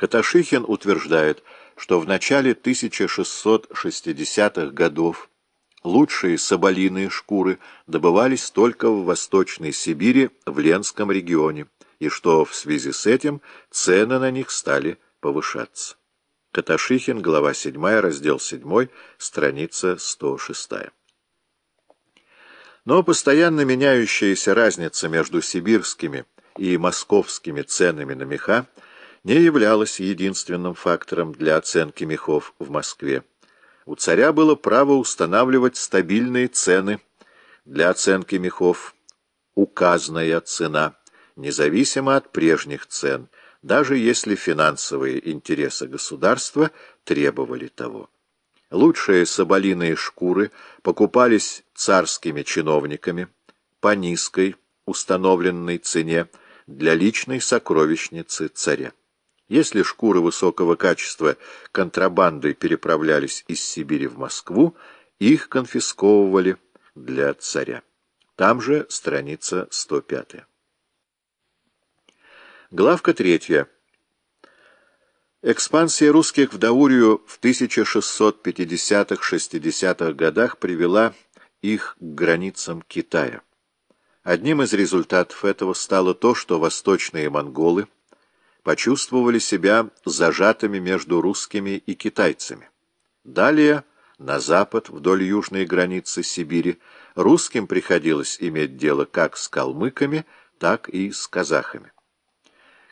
Каташихин утверждает, что в начале 1660-х годов лучшие соболиные шкуры добывались только в Восточной Сибири, в Ленском регионе, и что в связи с этим цены на них стали повышаться. Каташихин, глава 7, раздел 7, страница 106. Но постоянно меняющаяся разница между сибирскими и московскими ценами на меха не являлась единственным фактором для оценки мехов в Москве. У царя было право устанавливать стабильные цены для оценки мехов, указанная цена, независимо от прежних цен, даже если финансовые интересы государства требовали того. Лучшие соболиные шкуры покупались царскими чиновниками по низкой установленной цене для личной сокровищницы царя. Если шкуры высокого качества контрабандой переправлялись из Сибири в Москву, их конфисковывали для царя. Там же страница 105. Главка 3. Экспансия русских в Даурию в 1650-60-х годах привела их к границам Китая. Одним из результатов этого стало то, что восточные монголы – почувствовали себя зажатыми между русскими и китайцами. Далее, на запад, вдоль южной границы Сибири, русским приходилось иметь дело как с калмыками, так и с казахами.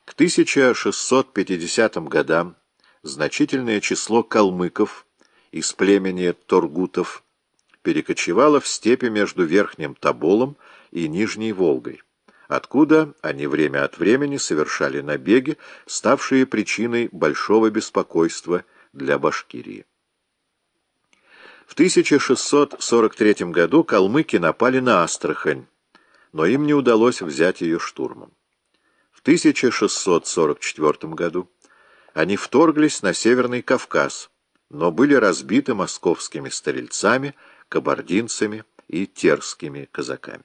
К 1650 годам значительное число калмыков из племени Торгутов перекочевало в степи между Верхним Тоболом и Нижней Волгой откуда они время от времени совершали набеги, ставшие причиной большого беспокойства для Башкирии. В 1643 году калмыки напали на Астрахань, но им не удалось взять ее штурмом. В 1644 году они вторглись на Северный Кавказ, но были разбиты московскими стрельцами, кабардинцами и терскими казаками.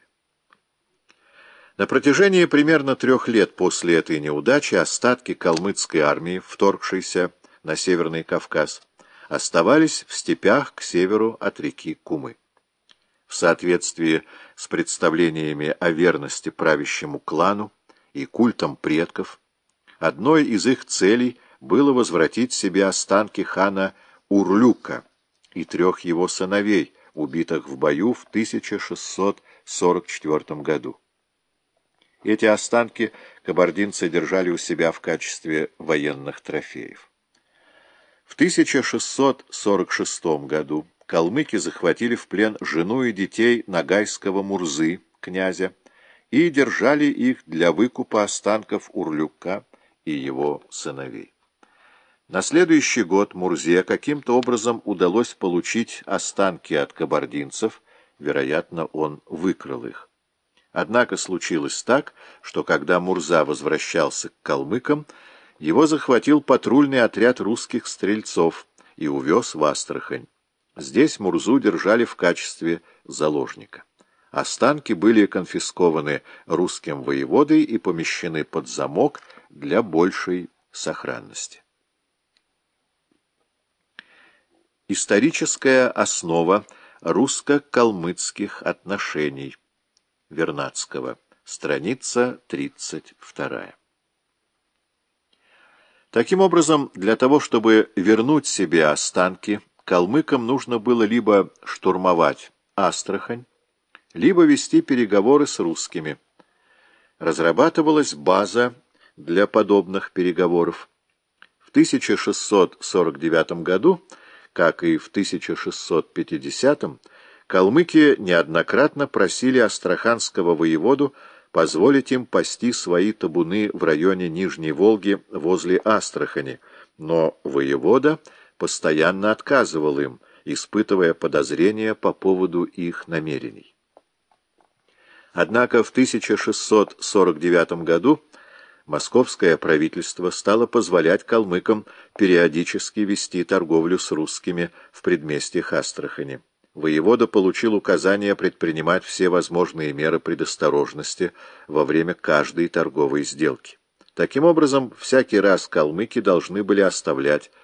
На протяжении примерно трех лет после этой неудачи остатки калмыцкой армии, вторгшейся на Северный Кавказ, оставались в степях к северу от реки Кумы. В соответствии с представлениями о верности правящему клану и культом предков, одной из их целей было возвратить себе останки хана Урлюка и трех его сыновей, убитых в бою в 1644 году. Эти останки кабардинцы держали у себя в качестве военных трофеев. В 1646 году калмыки захватили в плен жену и детей Нагайского Мурзы, князя, и держали их для выкупа останков Урлюка и его сыновей. На следующий год Мурзе каким-то образом удалось получить останки от кабардинцев, вероятно, он выкрал их. Однако случилось так, что когда Мурза возвращался к калмыкам, его захватил патрульный отряд русских стрельцов и увез в Астрахань. Здесь Мурзу держали в качестве заложника. Останки были конфискованы русским воеводой и помещены под замок для большей сохранности. Историческая основа русско-калмыцких отношений – Вернадского. Страница 32. Таким образом, для того, чтобы вернуть себе останки, калмыкам нужно было либо штурмовать Астрахань, либо вести переговоры с русскими. Разрабатывалась база для подобных переговоров. В 1649 году, как и в 1650 калмыки неоднократно просили астраханского воеводу позволить им пасти свои табуны в районе Нижней Волги возле Астрахани, но воевода постоянно отказывал им, испытывая подозрения по поводу их намерений. Однако в 1649 году московское правительство стало позволять калмыкам периодически вести торговлю с русскими в предместьях Астрахани воевода получил указание предпринимать все возможные меры предосторожности во время каждой торговой сделки. Таким образом, всякий раз калмыки должны были оставлять